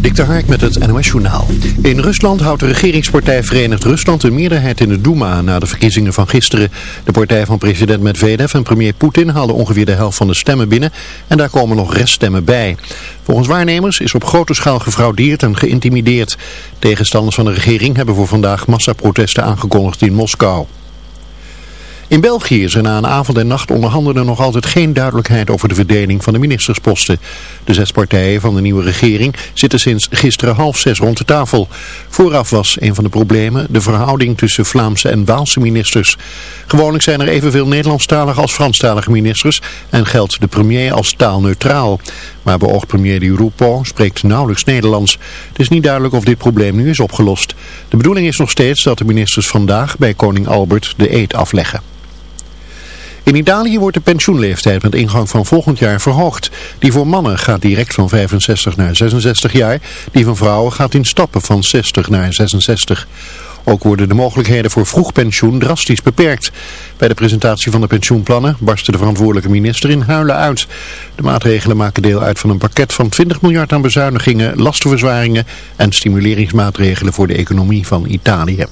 Dik de Hark met het NOS Journaal. In Rusland houdt de regeringspartij Verenigd Rusland een meerderheid in de Duma na de verkiezingen van gisteren. De partij van president Medvedev en premier Poetin haalden ongeveer de helft van de stemmen binnen en daar komen nog reststemmen bij. Volgens waarnemers is op grote schaal gefraudeerd en geïntimideerd. Tegenstanders van de regering hebben voor vandaag massaprotesten aangekondigd in Moskou. In België is er na een avond en nacht onderhandelen nog altijd geen duidelijkheid over de verdeling van de ministersposten. De zes partijen van de nieuwe regering zitten sinds gisteren half zes rond de tafel. Vooraf was een van de problemen de verhouding tussen Vlaamse en Waalse ministers. Gewoonlijk zijn er evenveel Nederlandstalige als Franstalige ministers en geldt de premier als taalneutraal. Maar beoogd premier Di Rupo spreekt nauwelijks Nederlands. Het is niet duidelijk of dit probleem nu is opgelost. De bedoeling is nog steeds dat de ministers vandaag bij koning Albert de eed afleggen. In Italië wordt de pensioenleeftijd met ingang van volgend jaar verhoogd. Die voor mannen gaat direct van 65 naar 66 jaar. Die van vrouwen gaat in stappen van 60 naar 66. Ook worden de mogelijkheden voor vroeg pensioen drastisch beperkt. Bij de presentatie van de pensioenplannen barstte de verantwoordelijke minister in huilen uit. De maatregelen maken deel uit van een pakket van 20 miljard aan bezuinigingen, lastenverzwaringen en stimuleringsmaatregelen voor de economie van Italië.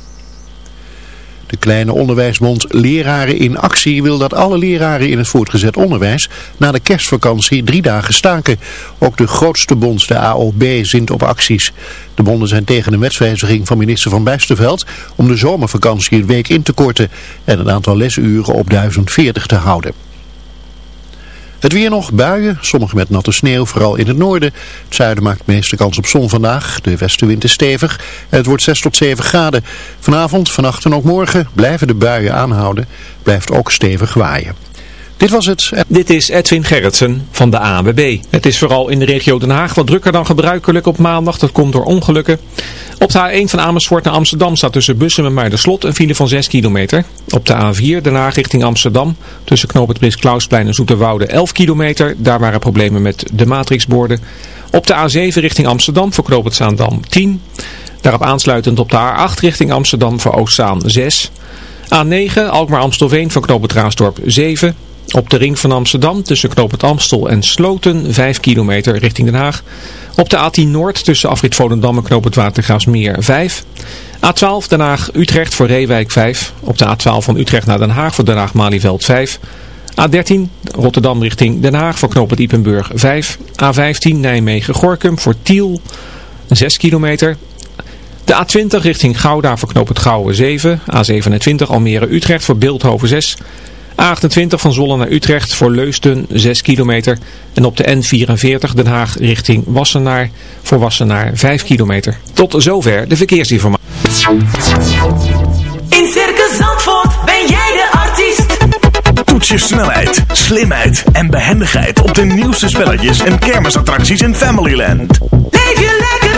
De kleine onderwijsbond Leraren in Actie wil dat alle leraren in het voortgezet onderwijs na de kerstvakantie drie dagen staken. Ook de grootste bond, de AOB, zint op acties. De bonden zijn tegen een wetswijziging van minister Van Bijsterveld om de zomervakantie een week in te korten en het aantal lesuren op 1040 te houden. Het weer nog, buien, sommige met natte sneeuw, vooral in het noorden. Het zuiden maakt de meeste kans op zon vandaag. De westenwind is stevig en het wordt 6 tot 7 graden. Vanavond, vannacht en ook morgen blijven de buien aanhouden. Blijft ook stevig waaien. Dit was het. Dit is Edwin Gerritsen van de ANWB. Het is vooral in de regio Den Haag wat drukker dan gebruikelijk op maandag. Dat komt door ongelukken. Op de A1 van Amersfoort naar Amsterdam staat tussen Bussen en Muiderslot een file van 6 kilometer. Op de A4 Den Haag richting Amsterdam tussen Knoop het Prins Klausplein en Zoeterwoude 11 kilometer. Daar waren problemen met de matrixborden. Op de A7 richting Amsterdam voor Knoop het Zaandam 10. Daarop aansluitend op de A8 richting Amsterdam voor Oostzaan 6. A9 Alkmaar-Amstelveen voor Knoop Raasdorp 7. Op de ring van Amsterdam tussen Knoop het Amstel en Sloten 5 kilometer richting Den Haag. Op de A10 Noord tussen Afrit Volendam en Knoop het Watergraafsmeer 5. A12 Den Haag Utrecht voor Reewijk 5. Op de A12 van Utrecht naar Den Haag voor Den Haag Malieveld 5. A13 Rotterdam richting Den Haag voor Knoop het Ipenburg 5. A15 Nijmegen Gorkum voor Tiel 6 kilometer. De A20 richting Gouda voor Knoop het Gouwen 7. A27 Almere Utrecht voor Beeldhoven 6. A28 van Zwolle naar Utrecht voor Leusden 6 kilometer. En op de N44 Den Haag richting Wassenaar voor Wassenaar 5 kilometer. Tot zover de verkeersinformatie. In Circus Zandvoort ben jij de artiest. Toets je snelheid, slimheid en behendigheid op de nieuwste spelletjes en kermisattracties in Familyland. Leef je lekker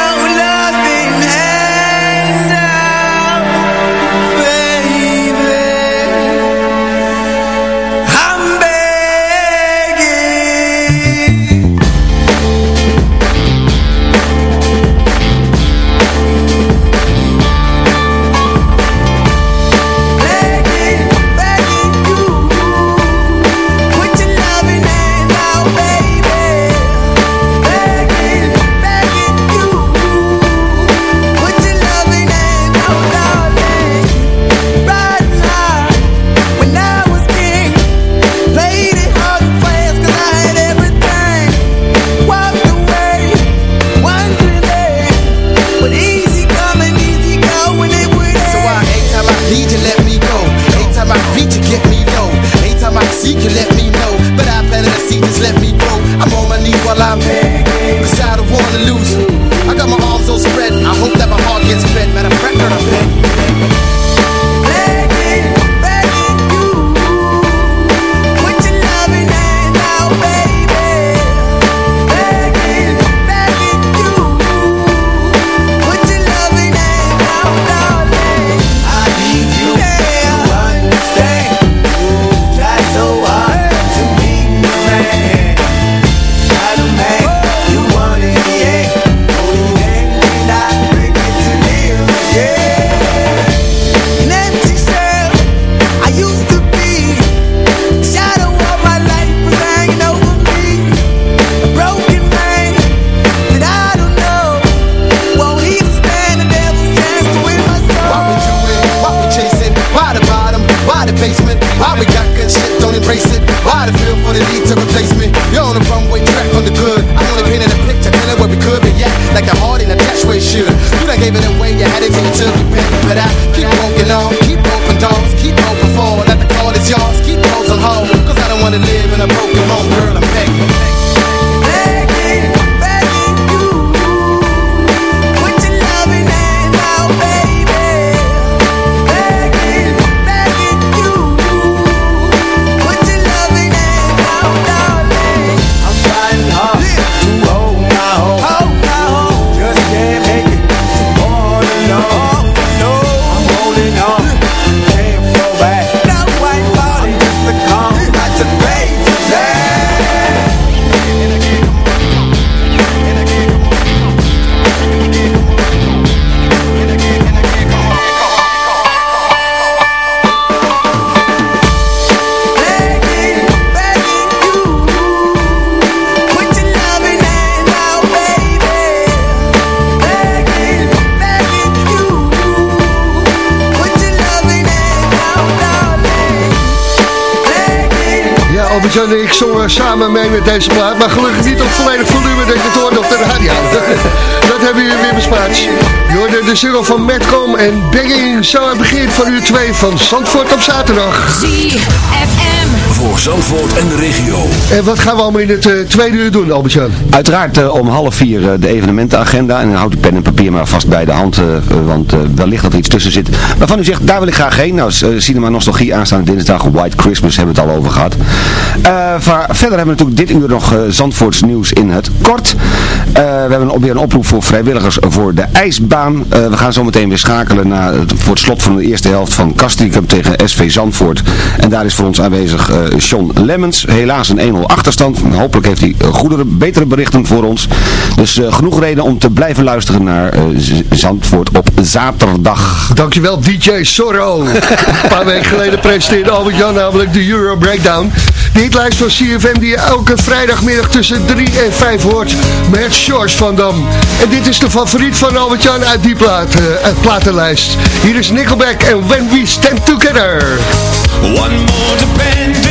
En ik zongen samen mee met deze plaat. Maar gelukkig niet op volledig volume dat je het hoorde op de radio. Hebben jullie weer bespaard. Je hoorde de single van Madcom en Begging. Zo aan het begin van uur 2 van Zandvoort op zaterdag. ZFM. Voor Zandvoort en de regio. En wat gaan we allemaal in het eh, tweede uur doen, Albert-Jan? Uiteraard eh, om half vier eh, de evenementenagenda. En dan houd ik pen en papier maar vast bij de hand. want eh, wellicht dat er iets tussen zit. Waarvan u zegt, daar wil ik graag heen. Nou, Cinema Nostalgie aanstaande dinsdag. White Christmas hebben we het al over gehad. Eh, verder hebben we natuurlijk dit uur nog Zandvoorts nieuws in het kort. Eh, we hebben weer een oproep voor vrijwilligers voor de ijsbaan. Eh, we gaan zo meteen weer schakelen naar, het- voor het slot van de eerste helft van Castricum tegen SV Zandvoort. En daar is voor ons aanwezig eh John Lemmens. Helaas een 1-0 achterstand. Hopelijk heeft hij eh, goedere, betere berichten voor ons. Dus genoeg reden om te blijven luisteren naar Zandvoort op zaterdag. Dankjewel DJ Sorro. een paar weken geleden presenteerde Albert-Jan namelijk de Euro Breakdown. De hitlijst van CFM die je elke vrijdagmiddag tussen 3 en 5 hoort met George van Dam. En dit is de favoriet van Albert-Jan uit die plaat, eh, platenlijst. Hier is Nickelback en When We Stand Together. One more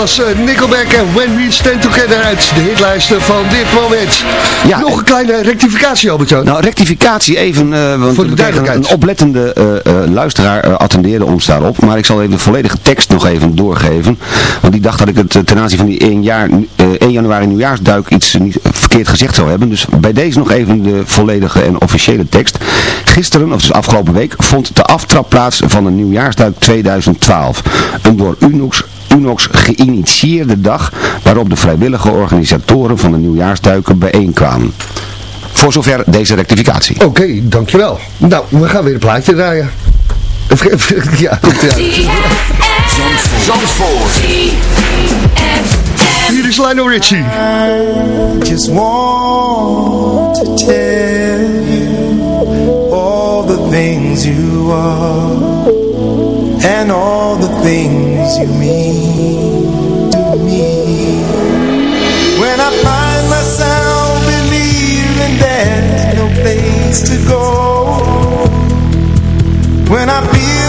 was eh, Nickelback en When We Stand Together uit de hitlijsten van dit moment. Nog een kleine rectificatie, Albert-Jan. Nou, rectificatie even, eh, want Voor de duidelijkheid. een oplettende eh, eh, luisteraar eh, attendeerde ons daarop. Maar ik zal even de volledige tekst nog even doorgeven. Want die dacht dat ik het eh, ten aanzien van die 1, jaar, eh, 1 januari nieuwjaarsduik iets niet, verkeerd gezegd zou hebben. Dus bij deze nog even de volledige en officiële tekst. Gisteren, of dus afgelopen week, vond de aftrap plaats van de nieuwjaarsduik 2012. Een door Unox Unox geïnitieerde dag waarop de vrijwillige organisatoren van de nieuwjaarsduiken bijeenkwamen. Voor zover deze rectificatie. Oké, dankjewel. Nou, we gaan weer een plaatje draaien. Ja, komt eruit. Zandvoort. Hier is Lionel Richie. just want to tell you all the things you are and all the things you mean to me. When I find myself believing there's no place to go, when I feel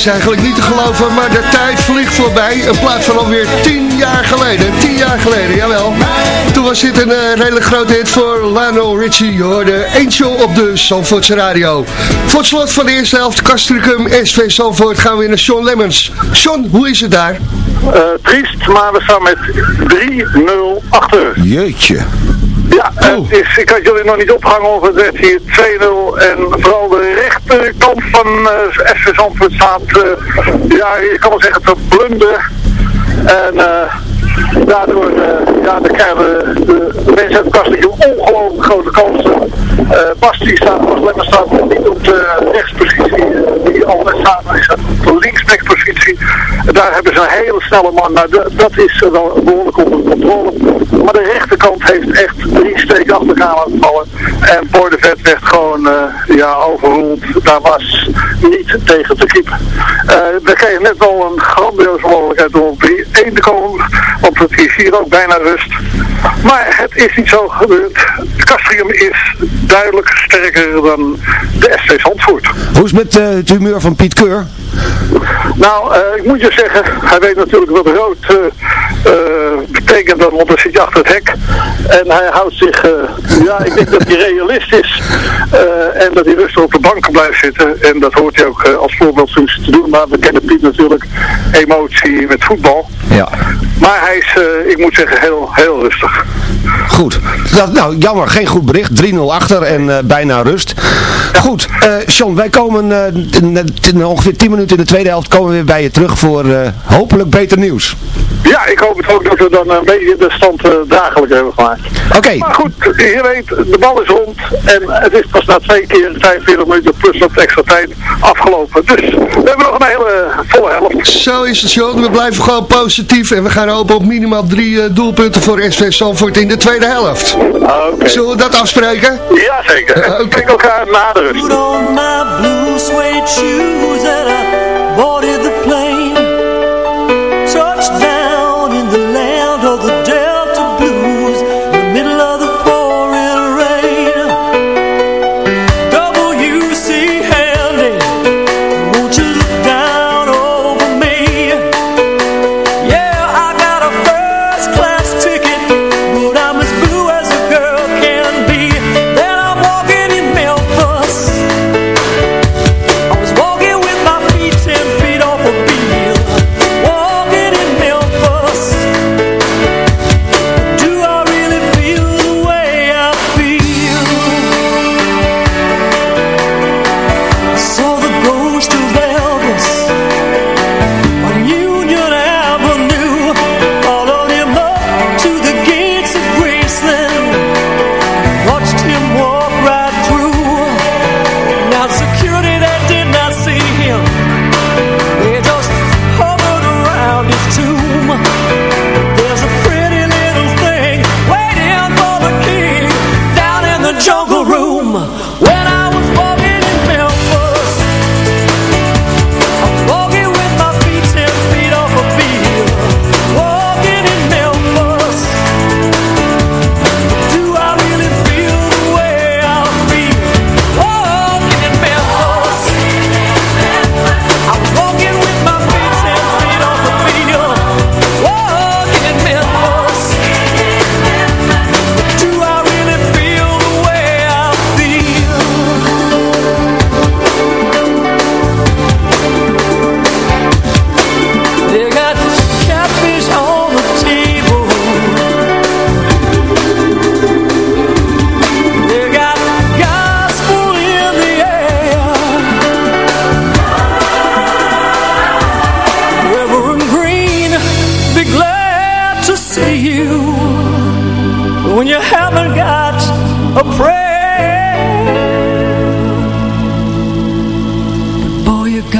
is eigenlijk niet te geloven, maar de tijd vliegt voorbij. Een plaat van alweer tien jaar geleden. Tien jaar geleden, jawel. Toen was dit een eh, redelijk grote hit voor Lionel Richie. Je hoorde Angel op de Zandvoortse radio. Voor het slot van de eerste helft, Castricum, SV Zandvoort, gaan we weer naar Sean Lemmens. Sean, hoe is het daar? Eh, triest, maar we staan met 3-0 achter. Jeetje. Ja, het is, ik had jullie nog niet opgehangen of het werd hier 2-0 en vooral de rechterkant van eh SV Zandvoort staat, eh, ja, je kan wel zeggen, te blunderen. En eh, daardoor eh, ja, dan krijgen we de, mensen uit de kast ongelooflijk grote kansen. Eh Bas die staat, Bas Lemmers staat niet op de rechtspositie Daar hebben ze een hele snelle man. Nou, dat, is eh, wel behoorlijk onder controle. Maar de rechterkant heeft echt drie steken achter elkaar vallen. En Boordevet werd gewoon eh, ja, overroeld. Daar was niet tegen te kiepen. Eh, we kregen net wel een grandioze mogelijkheid om op 3-1 te komen. Het is hier ook bijna rust. Maar het is niet zo gebeurd. Castrium is duidelijk sterker dan de SV Zandvoort. Hoe is het met eh, het humeur van Piet Keur? Nou, eh, ik moet je zeggen, hij weet natuurlijk wat rood eh, betekent, dan, want dan zit je achter het hek. En hij houdt zich, ja, ik denk dat hij realist is. en dat hij rustig op de bank blijft zitten. En dat hoort hij ook als voorbeeldfunctie te doen. Maar we kennen Piet natuurlijk emotie met voetbal. Ja. Maar hij is, eh, ik moet zeggen, heel, heel rustig. Goed. Dat, nou, jammer. Geen goed bericht. 3-0 achter en eh, bijna rust. Goed. eh Sean, wij komen eh, in- ongeveer 10 minuten in de tweede helft komen we weer bij je terug voor eh, hopelijk beter nieuws. Ja, ik hoop het ook dat we dan een beetje de stand draaglijk hebben gemaakt. Oké. Maar goed, je weet, de bal is rond en het is pas na twee keer 45 minuten plus wat extra tijd afgelopen. Dus we hebben nog een hele volle helft. Zo is het, John. We blijven gewoon positief en we gaan hopen op minimaal drie eh, doelpunten voor SV Zandvoort in de tweede helft. Zullen we dat afspreken? Ja, zeker. Oké. We kijken elkaar na de rust.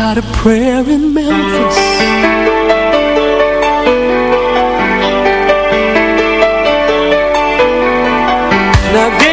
Got a prayer in Memphis. Now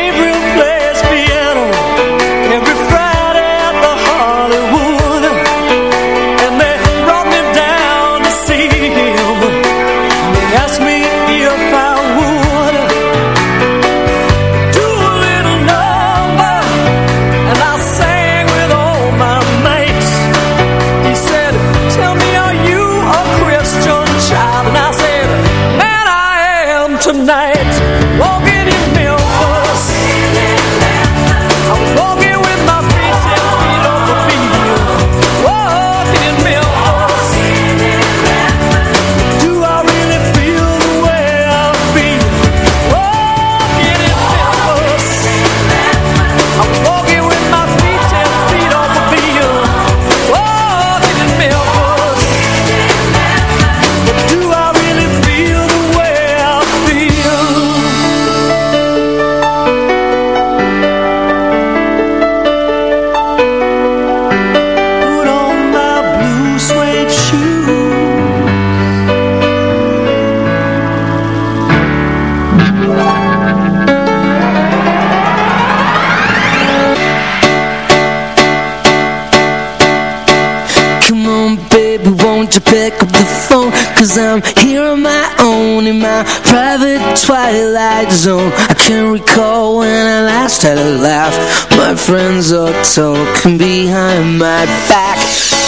pick up the phone Cause I'm here on my own in my private twilight zone. I can't recall when I last had a laugh. My friends are talking behind my back.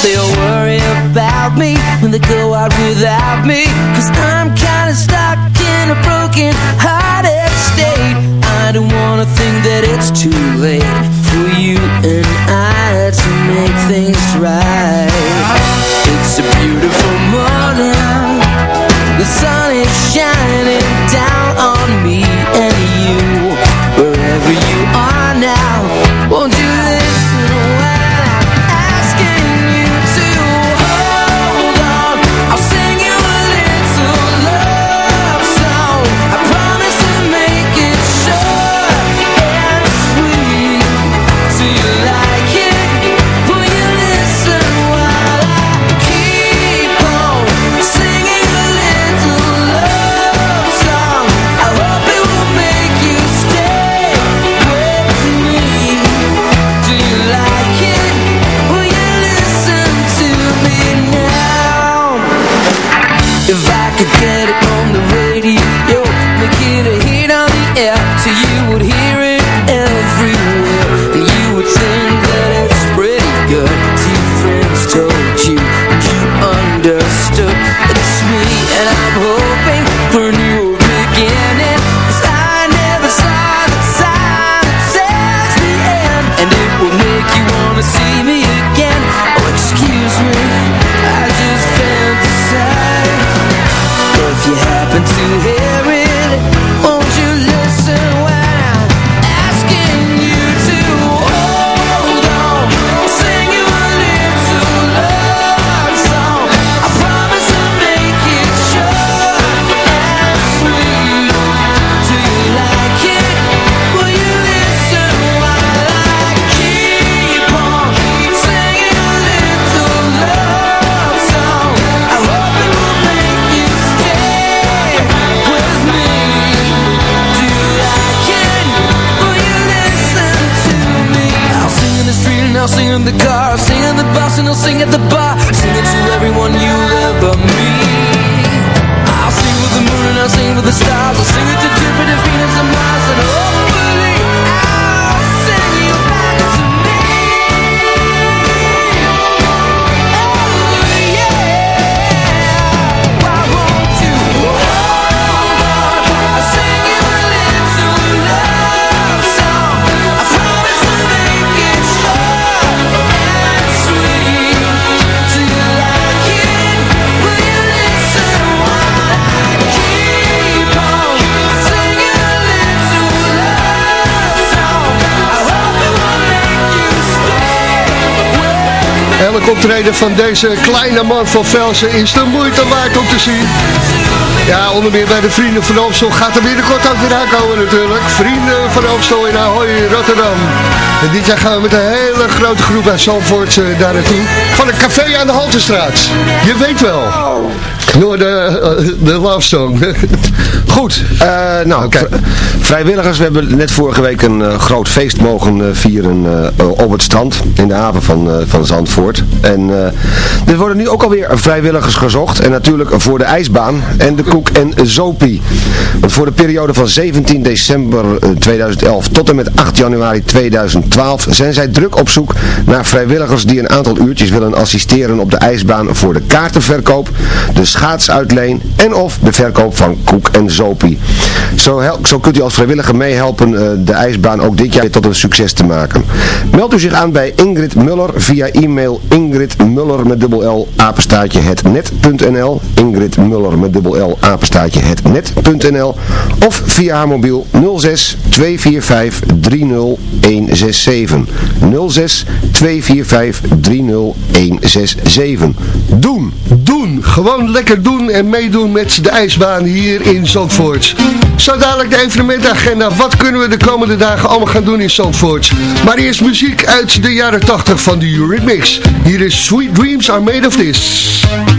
They'll worry about me when they go out without me Cause I'm kinda stuck optreden van deze kleine man van Velsen is de moeite waard om te zien. Ja, onder meer bij de Vrienden van Amstel gaat er binnenkort ook weer aankomen natuurlijk. Vrienden van Amstel in Ahoy, Rotterdam. En dit jaar gaan we met een hele grote groep uit Zandvoort eh, daar naartoe. Van een café aan de Haltestraat. Je weet wel. Door de, eh, de love song. Goed, eh, nou, v- vrijwilligers, we hebben net vorige week een eh, groot feest mogen vieren op het strand in de haven van, van Zandvoort. En er worden nu ook alweer vrijwilligers gezocht en natuurlijk voor de ijsbaan en de koek en zopie. Want voor de periode van 17 december eh, 2011 tot en met 8 januari 2012 zijn zij druk op zoek naar vrijwilligers die een aantal uurtjes willen assisteren op de ijsbaan voor de kaartenverkoop, de schaatsuitleen en of de verkoop van koek en zopie. Zo, zo kunt u als vrijwilliger meehelpen eh, de ijsbaan ook dit jaar tot een succes te maken. Meld u zich aan bij Ingrid Muller via e-mail Ingrid Muller met dubbel L apenstaatje hetnet.nl Ingrid Muller met dubbel L apenstaatje hetnet.nl of via haar mobiel 06 245 30167 06 245 30167 Doen! Doen! Gewoon lekker doen en meedoen met de ijsbaan hier in Zandvoort. Zo dadelijk de evenementagenda. Wat kunnen we de komende dagen allemaal gaan doen in Zandvoort? Maar eerst muziek uit de jaren 80 van de Eurythmics. Hier is Sweet Dreams Are Made of This.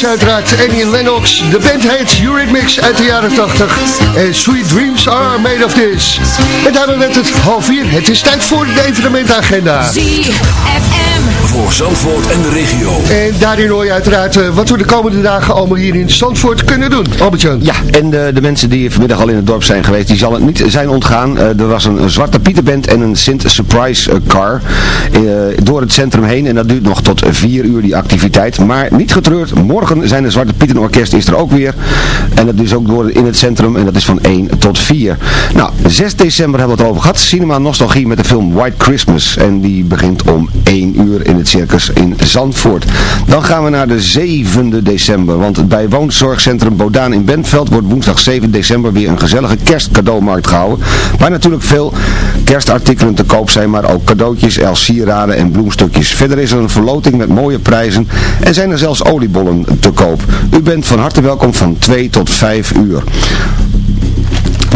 Was uiteraard Annie Lennox. De band heet Eurythmics uit de jaren 80. En Sweet Dreams are made of this. En daarom werd het half vier. Het is tijd voor de evenementagenda. ZFM. Voor Zandvoort en de regio. En daarin hoor je uiteraard eh, wat we de komende dagen allemaal hier in Zandvoort kunnen doen. Albert-Jan. Ja, en de, de mensen die vanmiddag al in het dorp zijn geweest, die zal het niet zijn ontgaan. Eh, er was een, Zwarte Pieterband en een Sint Surprise eh, car eh, door het centrum heen. En dat duurt nog tot 4 uur die activiteit. Maar niet getreurd, morgen zijn de Zwarte Pietenorkest is er ook weer. En dat is ook door in het centrum en dat is van 1 tot 4. Nou, 6 december hebben we het over gehad. Cinema Nostalgie met de film White Christmas. En die begint om 1 uur in het circus in Zandvoort. Dan gaan we naar de 7 december. Want bij woonzorgcentrum Bodaan in Bentveld wordt woensdag 7 december weer een gezellige kerstcadeaumarkt gehouden. Waar natuurlijk veel kerstartikelen te koop zijn, maar ook cadeautjes, els sieraden en bloemstukjes. Verder is er een verloting met mooie prijzen en zijn er zelfs oliebollen te koop. U bent van harte welkom van 2 tot 5 uur.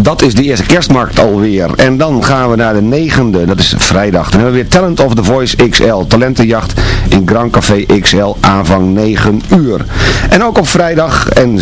Dat is de eerste kerstmarkt alweer. En dan gaan we naar de negende, dat is vrijdag. Dan hebben we weer Talent of the Voice XL. Talentenjacht in Grand Café XL aanvang 9 uur. En ook op vrijdag en,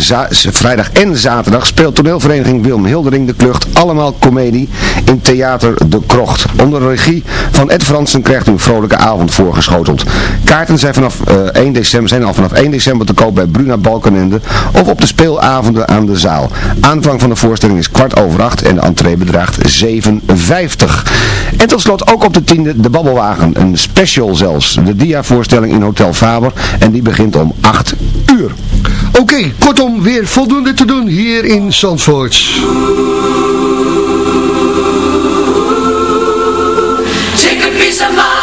vrijdag en zaterdag speelt toneelvereniging Wilm Hildering de Klucht allemaal komedie in Theater De Krocht. Onder de regie van Ed Fransen krijgt u een vrolijke avond voorgeschoteld. Kaarten zijn, vanaf, eh, 1 december, zijn al vanaf 1 december te koop bij Bruna Balkenende of op de speelavonden aan de zaal. Aanvang van de voorstelling is kwart over acht en de entree bedraagt 7,50. En tot slot ook op de tiende de Babbelwagen, een special zelfs. De dia-voorstelling in Hotel Faber en die begint om 8 uur. Oké, kortom weer voldoende te doen hier in Zandvoort. Take a piece of my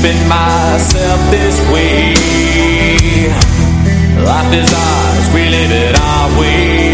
keeping myself this way. Life is ours, we live it our way.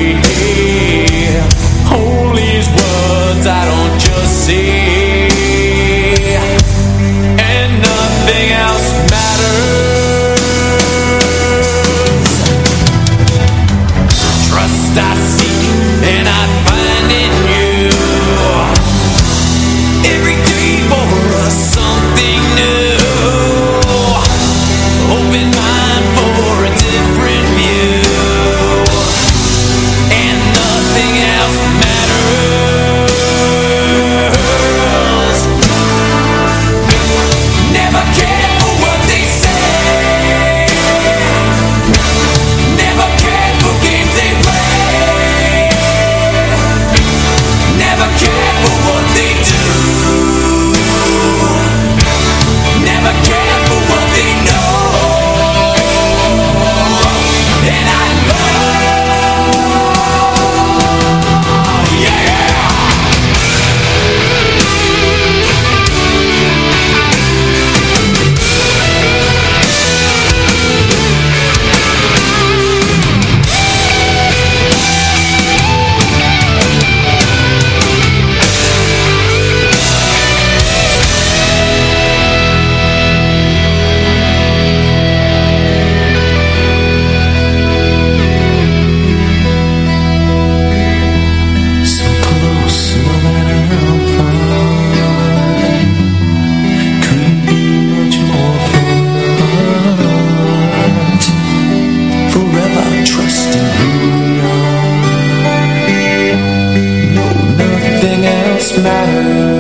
matter.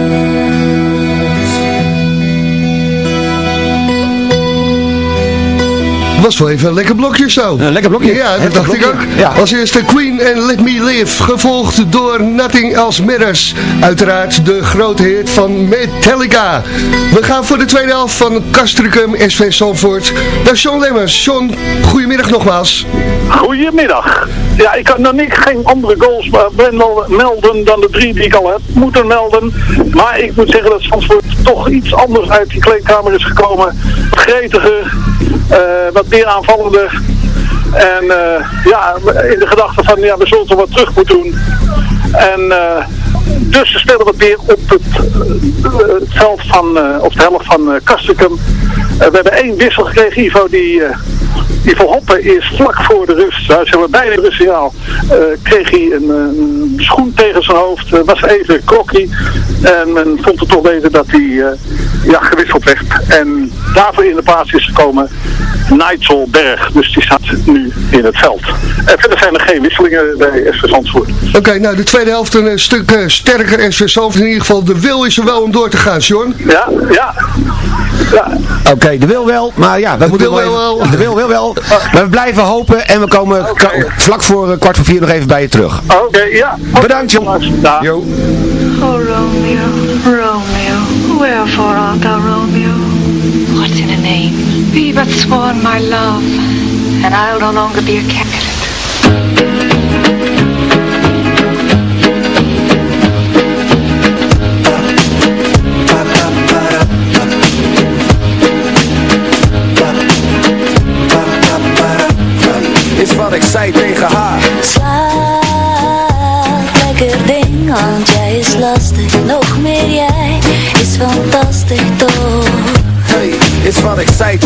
was wel even een lekker blokje zo. Een lekker blokje. Ja, dat dacht ik ook. Ja. Als eerste Queen en Let Me Live, gevolgd door Nothing Else Matters. Uiteraard de grote heer van Metallica. We gaan voor de tweede helft van Castricum SV Zandvoort. Daar Sean Lemmers. Sean, goedemiddag nogmaals. Goedemiddag. Ja, ik kan nog niet geen andere goals melden dan de drie die ik al heb moeten melden. Maar ik moet zeggen dat Zandvoort toch iets anders uit die kleedkamer is gekomen. Gretiger, eh, wat meer aanvallende. En eh, ja, in de gedachte van, ja, we zullen toch wat terug moeten doen. En eh, dus ze stellen wat meer op het, veld van, op de helft van Kastukum. we hebben één wissel gekregen, Ivo, die... Ivo Hoppen is vlak voor de rust. Hij zeg we bijna het kreeg hij een, een, schoen tegen zijn hoofd. Uh, was even krokkie. En men vond het toch beter dat hij ja, gewisseld werd. En daarvoor in de plaats is gekomen Nigel Berg. Dus die staat nu in het veld. En verder zijn er geen wisselingen bij SV Zandvoort. Oké, nou de tweede helft een stuk uh, sterker SV Zandvoort. In ieder geval de wil is er wel om door te gaan, John. Ja, ja. ja. Oké, de wil wel, maar ja, we moeten wil wel, wel. De wil wil wel. Maar we blijven hopen en we komen okay. vlak voor uh, kwart voor vier nog even bij je terug. Oké, ja. Bedankt, John. Jo. Oh, Romeo, Romeo, wherefore name? Be but sworn my love, and I'll no longer be a captive. Is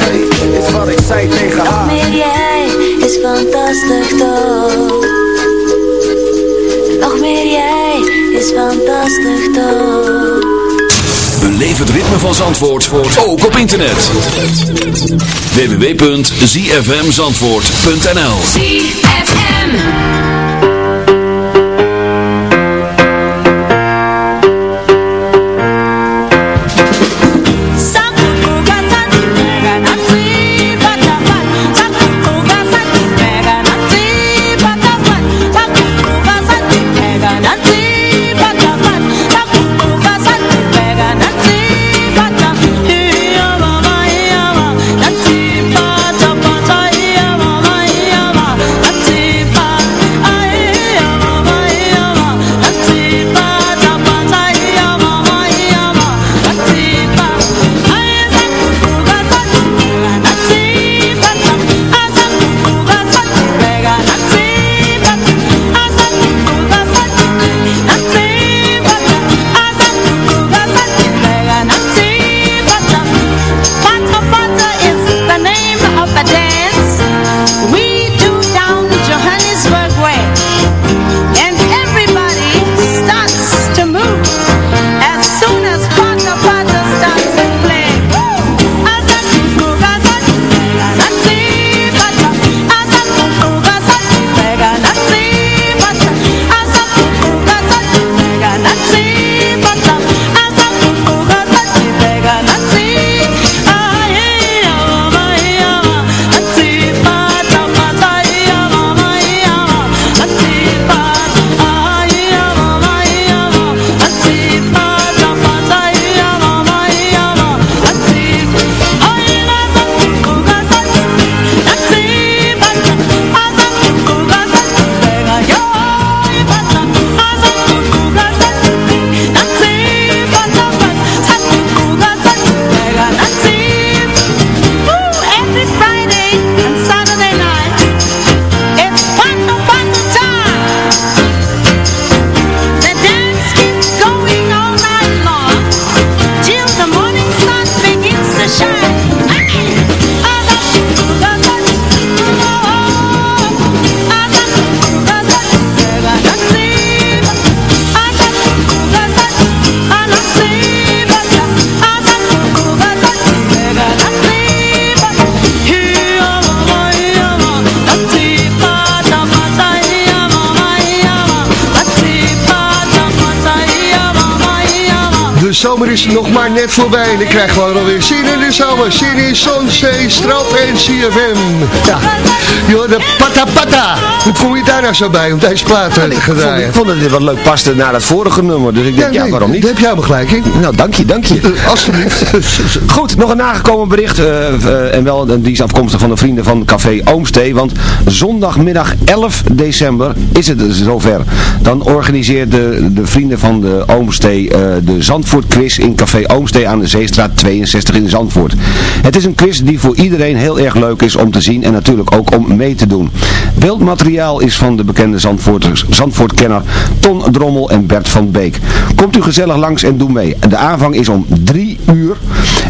Hey, is wat ik zei tegen Nog haar meer jij is fantastisch toch Nog meer jij is fantastisch toch Beleef het ritme van Zandvoort ook op internet. www.zfmzandvoort.nl ZFM. Is nog maar net voorbij. En ik krijg gewoon alweer zin in de zomer. Zin in zon, zee, strand en CFM. Ja, joh, de pata pata. Hoe kom je daar nou zo bij om deze plaat eh, te Ik gaan vond, ik draaien? vond dat dit wat leuk paste naar het vorige nummer. Dus ik denk, ja, nee, waarom niet? Daar heb jij me gelijk in. Nou, dank je, dank je. Eh, alsjeblieft. Goed, nog een nagekomen bericht. eh, eh, en wel, eh, die is afkomstig van de vrienden van Café Oomstee. Want zondagmiddag 11 december is het dus zover. Dan organiseert de, de vrienden van de Oomstee eh, de Zandvoort quiz in Café Oomstee aan de Zeestraat 62 in Zandvoort. Het is een quiz die voor iedereen heel erg leuk is om te zien en natuurlijk ook om mee te doen. Beeldmateriaal is van de bekende Zandvoortkenner Ton Drommel en Bert van Beek. Komt u gezellig langs en doe mee. De aanvang is om 3 uur.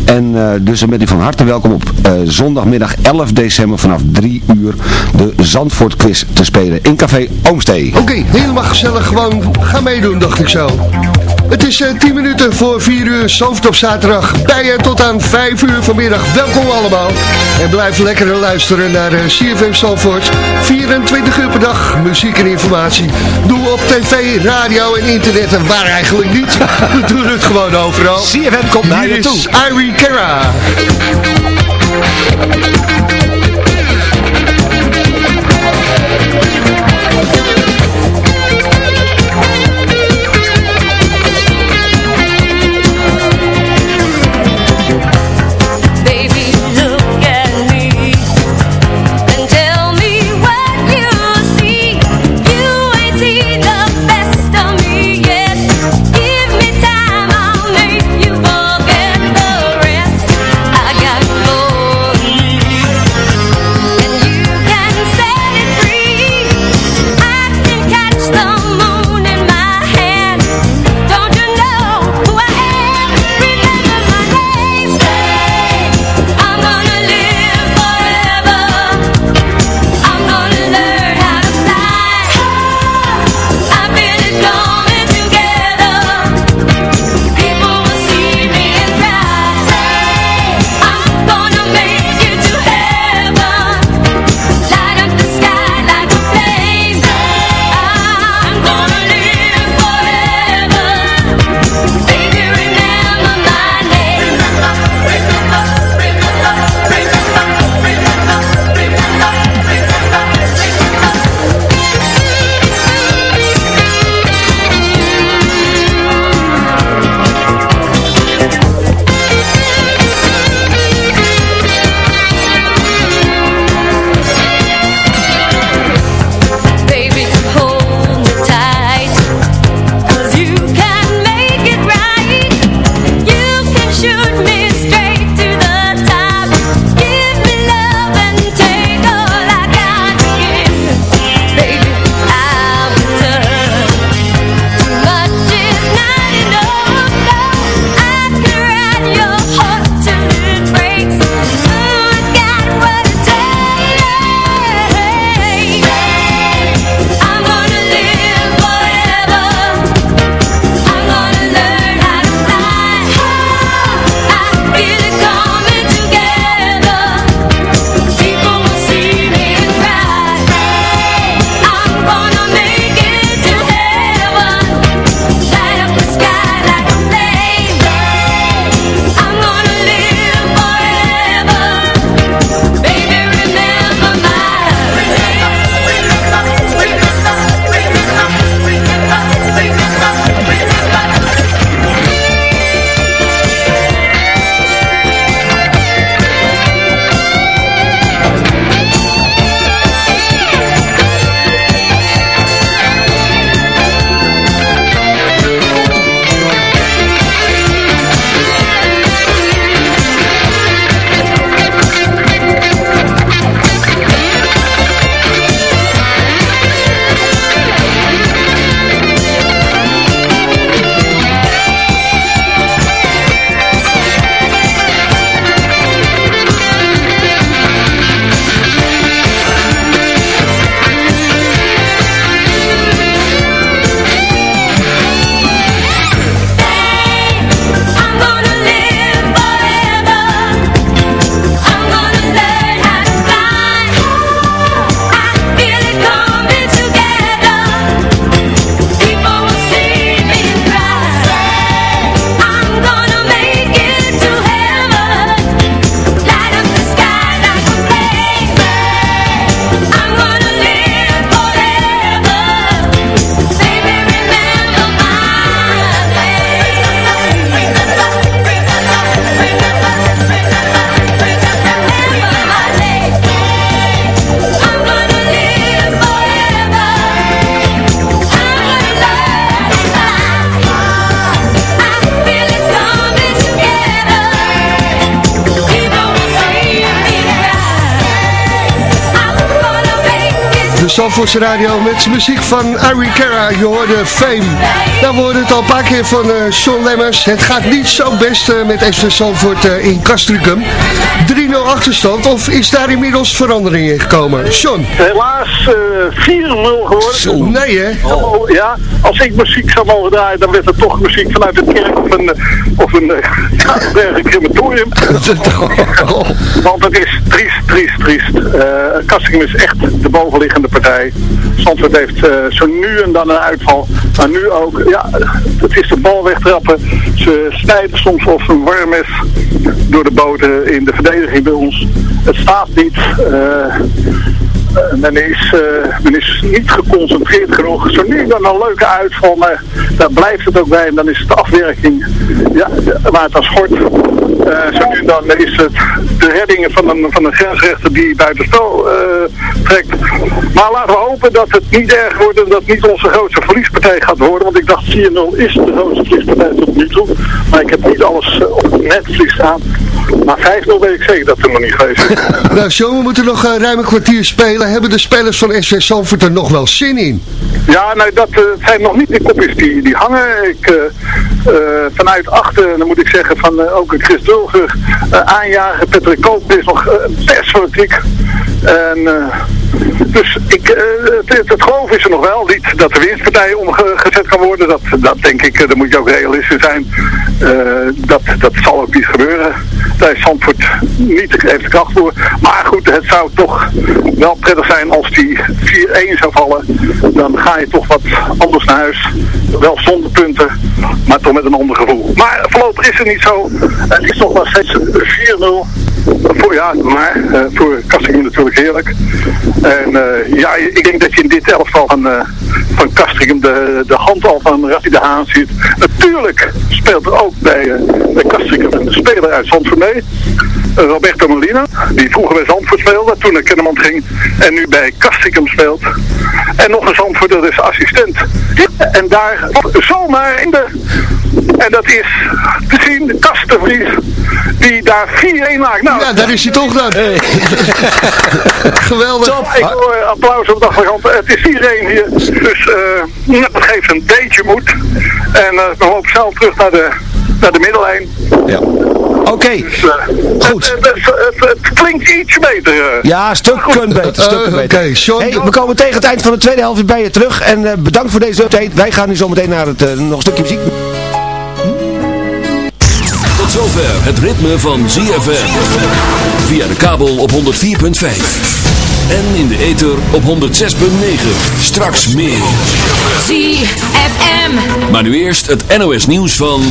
En eh, dus dan bent u van harte welkom op eh, zondagmiddag 11 december vanaf 3 uur de Zandvoort quiz te spelen in Café Oomstee. Oké, helemaal gezellig. Gewoon ga meedoen, dacht ik zo. Het is eh 10 minuten voor 4 uur, Zandvoort op zaterdag. Bij je tot aan 5 uur vanmiddag. Welkom allemaal. En blijf lekker luisteren naar eh, CFM Zandvoort. 24 uur per dag, muziek en informatie. Doen we op tv, radio en internet en waar eigenlijk niet. We doen het gewoon overal. CFM komt naar Hier je toe. is Irene Cara. Zalvoorts Radio met muziek van Ari Cara. Je hoorde Fame. Nou, we hoorden het al een paar keer van eh Sean Lemmers. Het gaat niet zo best eh, met SV Zalvoort eh, in Castricum. 3-0 achterstand. Of is daar inmiddels verandering in gekomen? Sean? Helaas eh 4-0 geworden. Nee hè? Oh, ja, als ik muziek zou mogen draaien, dan werd het toch muziek vanuit het kerk of een, eh, of een eh, ja, crematorium. Want het is triest, triest, triest. Uh, Kassingen is echt de bovenliggende partij. Zandvoort heeft eh, zo nu en dan een uitval. Maar nu ook, ja, het is de bal wegtrappen. Ze snijden soms of een warmes door de boten in de verdediging bij ons. Het staat niet. eh, eh, men, is, eh, men is niet geconcentreerd genoeg. Zo nu dan een leuke uitval, maar daar blijft het ook bij. En dan is het de afwerking ja, waar het aan schort. Eh, zo nu dan is het de reddingen van een, van een grensrechter die buitenspel eh trekt. Maar laten we hopen dat het niet erg wordt en dat niet onze grootste verliespartij gaat worden. Want ik dacht 4-0 is de grootste verliespartij tot nu toe. Maar ik heb niet alles eh, op het netvlies staan. Maar 5-0 weet ik zeker dat er nog niet geweest is. Nou, Sean, we moeten nog een ruim een kwartier spelen. Hebben de spelers van SV Zalvoort er nog wel zin in? Ja, nou, dat eh, zijn nog niet de kopjes die, die hangen. Ik, eh, vanuit achter, dan moet ik zeggen, van eh, ook Chris Dulger eh, aanjagen. Patrick Koop is nog eh, best fanatiek. En, eh, dus ik, eh, het, het, het geloof is er nog wel. Niet dat de winstpartij omgezet kan worden. Dat, dat denk ik, eh, daar moet je ook realistisch zijn. Eh, dat, dat zal ook niet gebeuren. Daar is Zandvoort niet heeft de kracht voor. Maar goed, het zou toch wel prettig zijn als die 4-1 zou vallen. Dan ga je toch wat anders naar huis. Wel zonder punten, maar toch met een ander gevoel. Maar voorlopig is het niet zo. Het is nog wel steeds 4-0. Voor, ja, maar eh, voor Castricum natuurlijk heerlijk. En eh, ja, ik denk dat je in dit elftal van, eh van Castricum de, de hand al van Raffi de Haan ziet. Natuurlijk speelt er ook bij, bij Castricum een speler uit Zandvoort mee. Eh, Roberto Molina, die vroeger bij Zandvoort speelde, toen naar Kennemerland ging en nu bij Castricum speelt. En nog een Zandvoort, dat is assistent. En daar zomaar in de... En dat is te zien, de Kastenvries, die daar 4-1 maakt. Nou, Ja, daar is hij toch dan. Geweldig. Top, ik hoor eh, applaus op de achtergrond. Het is 4-1 hier, dus eh nou, dat geeft een beetje moed. En eh we lopen snel terug naar de, naar de middellijn. Ja. Oké, goed. Het, het, het, het klinkt ietsje beter. eh. Ja, stukken beter, stukken Eh, beter. oké, Sean, Hey, we komen tegen het eind van de tweede helft bij je terug. En eh, bedankt voor deze update. Wij gaan nu zo meteen naar het, eh, nog een stukje muziek. Tot zover het ritme van ZFM. Via de kabel op 104.5. En in de ether op 106.9. Straks meer. ZFM. Maar nu eerst het NOS nieuws van...